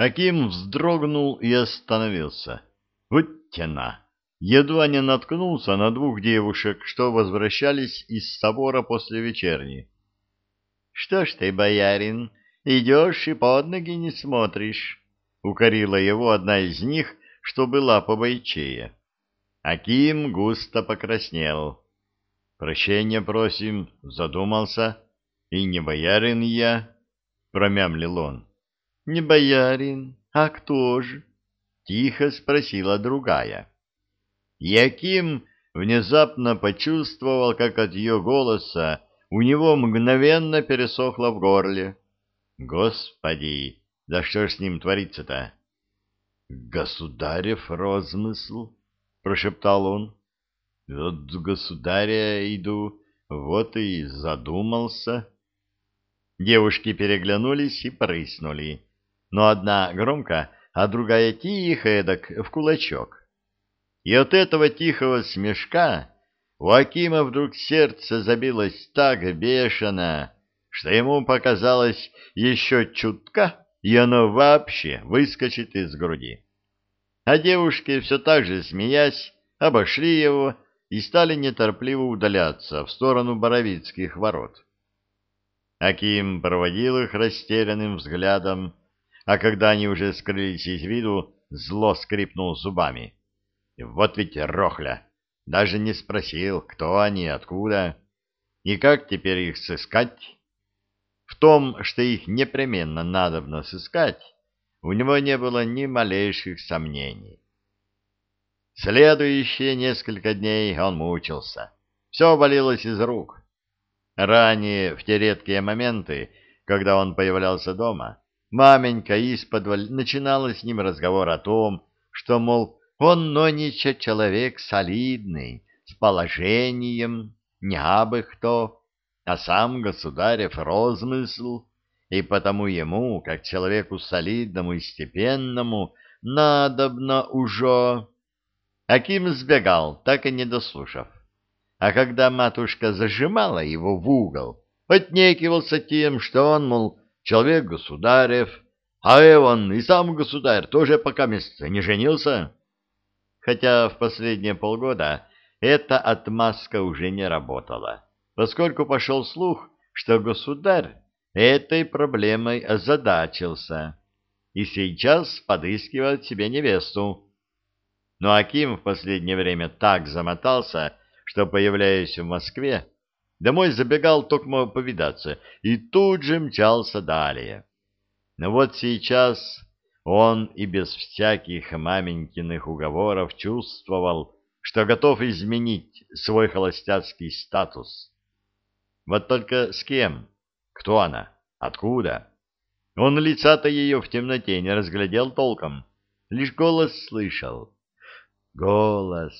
Аким вздрогнул и остановился. Вот тяна! Едва не наткнулся на двух девушек, что возвращались из собора после вечерни. — Что ж ты, боярин, идешь и под ноги не смотришь? — укорила его одна из них, что была побойчее. Аким густо покраснел. — Прощения просим, задумался. И не боярин я, — промямлил он. — Не боярин, а кто же? — тихо спросила другая. Яким внезапно почувствовал, как от ее голоса у него мгновенно пересохло в горле. Господи, да что ж с ним творится-то? Государев розмысл, прошептал он. Вот государя иду, вот и задумался. Девушки переглянулись и прыснули, но одна громко, а другая тихо, эдак, в кулачок. И от этого тихого смешка у Акима вдруг сердце забилось так бешено, что ему показалось еще чутка, и оно вообще выскочит из груди. А девушки, все так же смеясь, обошли его и стали неторпливо удаляться в сторону Боровицких ворот. Аким проводил их растерянным взглядом, а когда они уже скрылись из виду, зло скрипнул зубами. Вот ведь рохля! Даже не спросил, кто они, откуда, и как теперь их сыскать. В том, что их непременно надобно сыскать, у него не было ни малейших сомнений. Следующие несколько дней он мучился. Все валилось из рук. Ранее, в те редкие моменты, когда он появлялся дома, маменька исподволь начинала с ним разговор о том, что, мол, он, нонича, человек солидный, с положением, не абы кто, а сам государев розмысл, и потому ему, как человеку солидному и степенному, надобно уже... Аким сбегал, так и не дослушав. А когда матушка зажимала его в угол, отнекивался тем, что он, мол, человек государев, а Эван и сам государь тоже пока месяца не женился хотя в последние полгода эта отмазка уже не работала, поскольку пошел слух, что государь этой проблемой озадачился и сейчас подыскивает себе невесту. Но Аким в последнее время так замотался, что, появляясь в Москве, домой забегал только повидаться и тут же мчался далее. Но вот сейчас он и без всяких маменькиных уговоров чувствовал, что готов изменить свой холостяцкий статус. Вот только с кем? Кто она? Откуда? Он лица-то ее в темноте не разглядел толком, лишь голос слышал. Голос.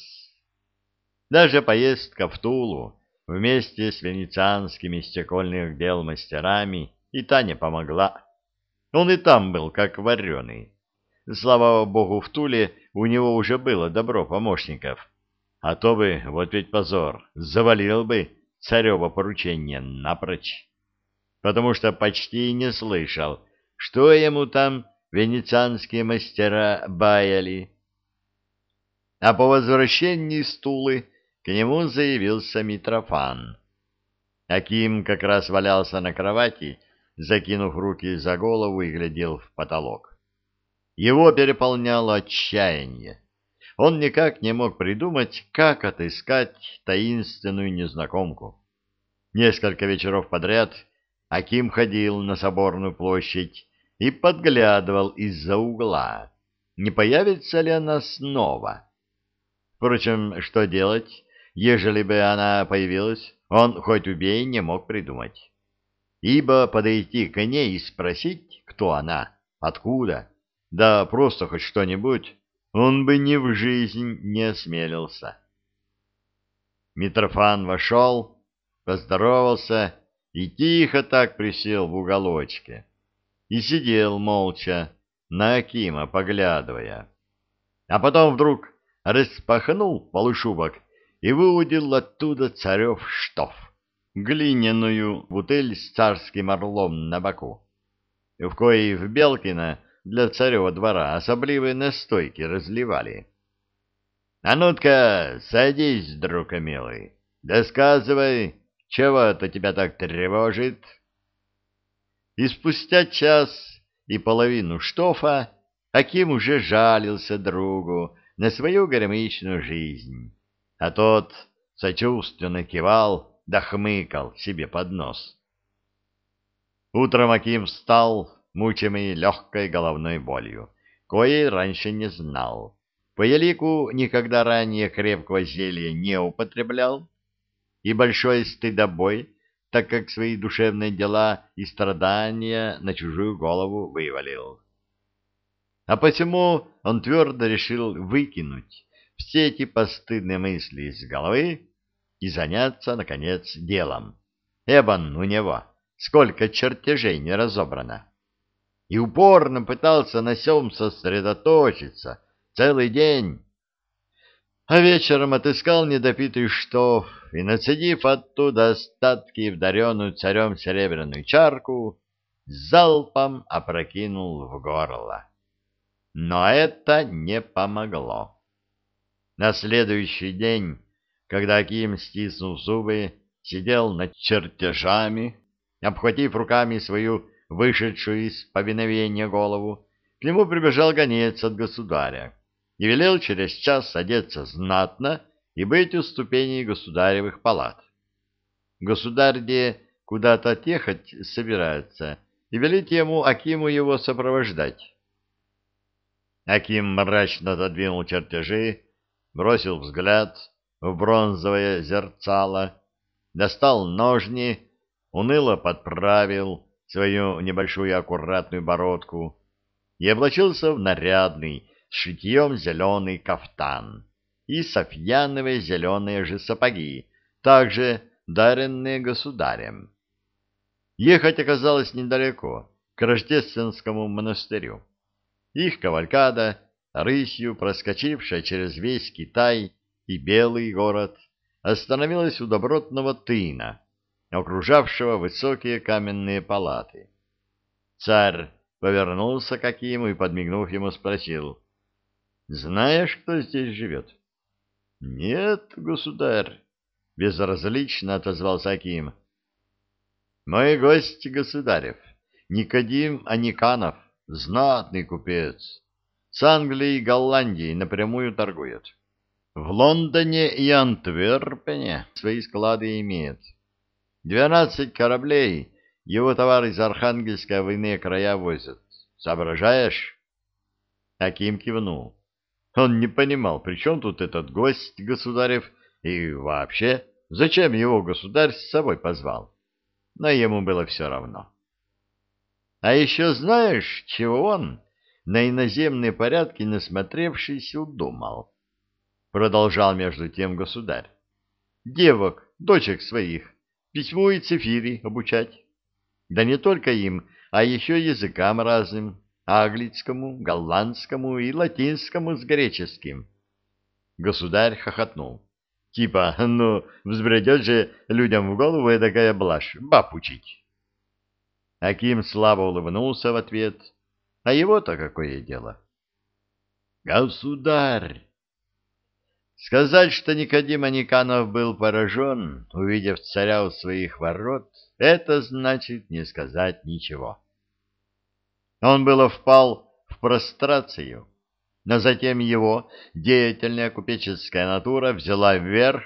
Даже поездка в Тулу вместе с венецианскими стекольных дел мастерами и та не помогла. Он и там был как вареный. Слава богу, в Туле у него уже было добро помощников. А то бы, вот ведь позор, завалил бы царево поручение напрочь. Потому что почти не слышал, что ему там венецианские мастера баяли. А по возвращении из Тулы к нему заявился Митрофан. Аким как раз валялся на кровати, закинув руки за голову и глядел в потолок. Его переполняло отчаяние. Он никак не мог придумать, как отыскать таинственную незнакомку. Несколько вечеров подряд Аким ходил на соборную площадь и подглядывал из-за угла, не появится ли она снова. Впрочем, что делать, ежели бы она появилась, он хоть убей не мог придумать ибо подойти к ней и спросить, кто она, откуда, да просто хоть что-нибудь, он бы ни в жизнь не осмелился. Митрофан вошел, поздоровался и тихо так присел в уголочке и сидел молча, на Акима поглядывая. А потом вдруг распахнул полушубок и выудил оттуда царев штоф глиняную бутыль с царским орлом на боку, в коей в Белкина для царева двора особливые настойки разливали. — А ну-ка, садись, друг милый, досказывай, чего это тебя так тревожит? И спустя час и половину штофа Аким уже жалился другу на свою горемычную жизнь, а тот сочувственно кивал да хмыкал себе под нос. Утром Аким встал, мучимый легкой головной болью, коей раньше не знал. По елику никогда ранее крепкого зелья не употреблял, и большой стыдобой, так как свои душевные дела и страдания на чужую голову вывалил. А посему он твердо решил выкинуть все эти постыдные мысли из головы и заняться, наконец, делом. Эбан у него сколько чертежей не разобрано. И упорно пытался на сём сосредоточиться целый день. А вечером отыскал недопитый штоф и, нацедив оттуда остатки в дареную царем серебряную чарку, залпом опрокинул в горло. Но это не помогло. На следующий день, когда Аким, стиснув зубы, сидел над чертежами, обхватив руками свою вышедшую из повиновения голову, к нему прибежал гонец от государя и велел через час одеться знатно и быть у ступеней государевых палат. Государь где куда-то отъехать собирается, и велит ему Акиму его сопровождать. Аким мрачно отодвинул чертежи, бросил взгляд в бронзовое зерцало, достал ножни уныло подправил свою небольшую аккуратную бородку и облачился в нарядный с шитьем зеленый кафтан и софьяновые зеленые же сапоги, также даренные государем. Ехать оказалось недалеко, к рождественскому монастырю. Их кавалькада, рысью проскочившая через весь Китай и Белый город, остановилась у добротного тына, окружавшего высокие каменные палаты. Царь повернулся к Акиму и, подмигнув ему, спросил, «Знаешь, кто здесь живет?» «Нет, государь», — безразлично отозвался Аким. «Мой гость государев, Никодим Аниканов, знатный купец, с Англией и Голландией напрямую торгует. В Лондоне и Антверпене свои склады имеет». Двенадцать кораблей его товар из Архангельска в иные края возят. Соображаешь? Аким кивнул. Он не понимал, при чем тут этот гость государев и вообще, зачем его государь с собой позвал. Но ему было все равно. А еще знаешь, чего он, на иноземные порядки насмотревшись, удумал? Продолжал между тем государь. Девок, дочек своих, письму и цифири обучать. Да не только им, а еще языкам разным, английскому, голландскому и латинскому с греческим. Государь хохотнул. Типа, ну, взбредет же людям в голову такая блажь, баб учить. Аким слабо улыбнулся в ответ. А его-то какое дело? Государь! Сказать, что Никодим Аниканов был поражен, увидев царя у своих ворот, это значит не сказать ничего. Он было впал в прострацию, но затем его деятельная купеческая натура взяла вверх,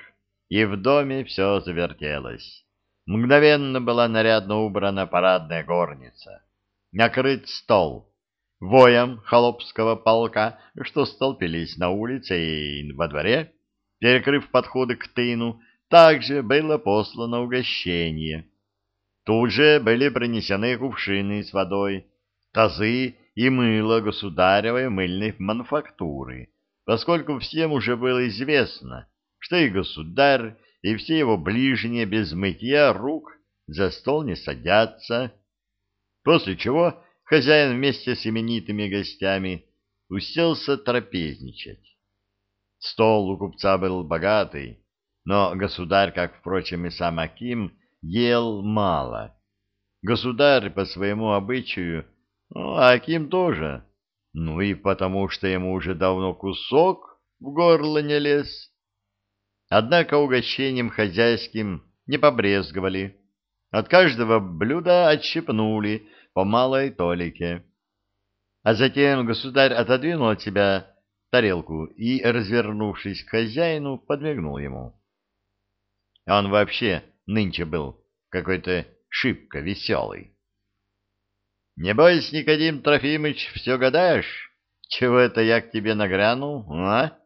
и в доме все завертелось. Мгновенно была нарядно убрана парадная горница, накрыт стол, воем холопского полка, что столпились на улице и во дворе, перекрыв подходы к тыну, также было послано угощение. Тут же были принесены кувшины с водой, тазы и мыло государевой мыльной мануфактуры, поскольку всем уже было известно, что и государь, и все его ближние без мытья рук за стол не садятся, после чего хозяин вместе с именитыми гостями уселся трапезничать. Стол у купца был богатый, но государь, как, впрочем, и сам Аким, ел мало. Государь по своему обычаю Ну, а Аким тоже. Ну и потому, что ему уже давно кусок в горло не лез. Однако угощением хозяйским не побрезговали. От каждого блюда отщипнули по малой толике. А затем государь отодвинул от себя тарелку и, развернувшись к хозяину, подмигнул ему. Он вообще нынче был какой-то шибко веселый. — Небось, Никодим Трофимыч, все гадаешь? Чего это я к тебе нагрянул, а?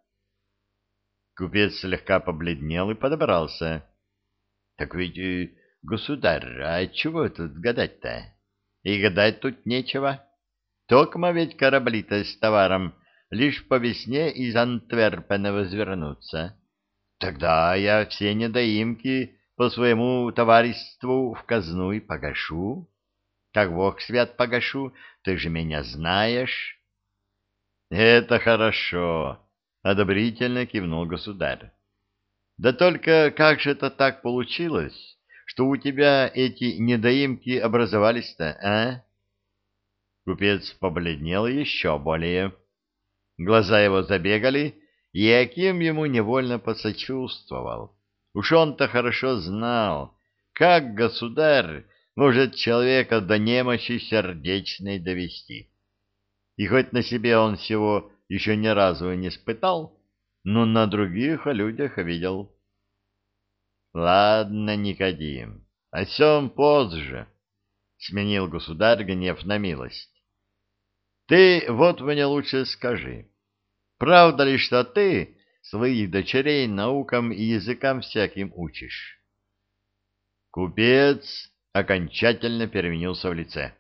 Купец слегка побледнел и подобрался. — Так ведь, э, государь, а чего тут гадать-то? И гадать тут нечего. Токма ведь корабли-то с товаром лишь по весне из Антверпена возвернутся. Тогда я все недоимки по своему товариществу в казну и погашу. Как бог свят погашу, ты же меня знаешь. — Это хорошо, — одобрительно кивнул государь. — Да только как же это так получилось, что у тебя эти недоимки образовались-то, а? Купец побледнел еще более. Глаза его забегали, и Аким ему невольно посочувствовал. Уж он-то хорошо знал, как государь может человека до немощи сердечной довести. И хоть на себе он всего еще ни разу не испытал, но на других людях видел. Ладно, Никодим, о сем позже, — сменил государь гнев на милость. Ты вот мне лучше скажи, правда ли, что ты своих дочерей наукам и языкам всяким учишь? Купец окончательно переменился в лице.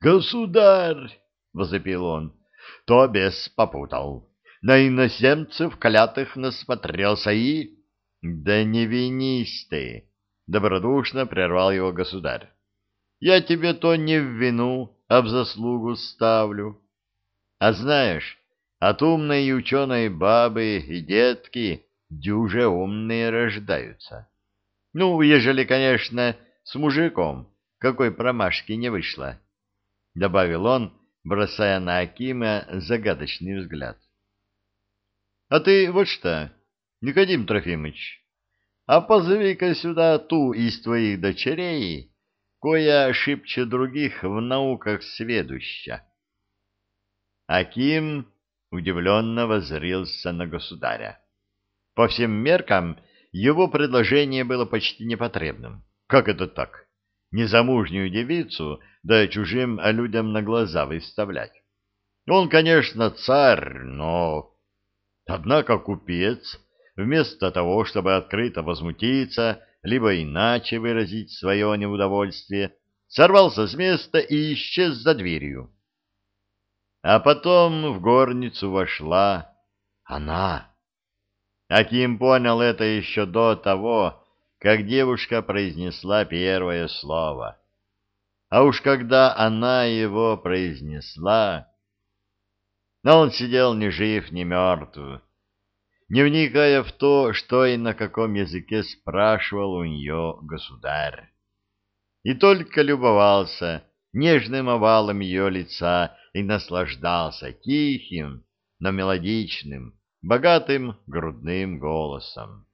«Государь!» — возопил он. «То бес попутал. На иноземцев клятых насмотрелся и...» «Да не винись ты!» — добродушно прервал его государь. «Я тебе то не в вину, а в заслугу ставлю. А знаешь, от умной и ученой бабы и детки дюже умные рождаются. Ну, ежели, конечно, с мужиком какой промашки не вышло, — добавил он, бросая на Акима загадочный взгляд. — А ты вот что, Никодим Трофимыч, а позови-ка сюда ту из твоих дочерей, кое ошибче других в науках сведуща. Аким удивленно воззрился на государя. По всем меркам его предложение было почти непотребным. Как это так? Незамужнюю девицу, да чужим людям на глаза выставлять. Он, конечно, царь, но... Однако купец, вместо того, чтобы открыто возмутиться, либо иначе выразить свое неудовольствие, сорвался с места и исчез за дверью. А потом в горницу вошла она. Аким понял это еще до того, как девушка произнесла первое слово. А уж когда она его произнесла, но он сидел ни жив, ни мертв, не вникая в то, что и на каком языке спрашивал у нее государь. И только любовался нежным овалом ее лица и наслаждался тихим, но мелодичным, богатым грудным голосом.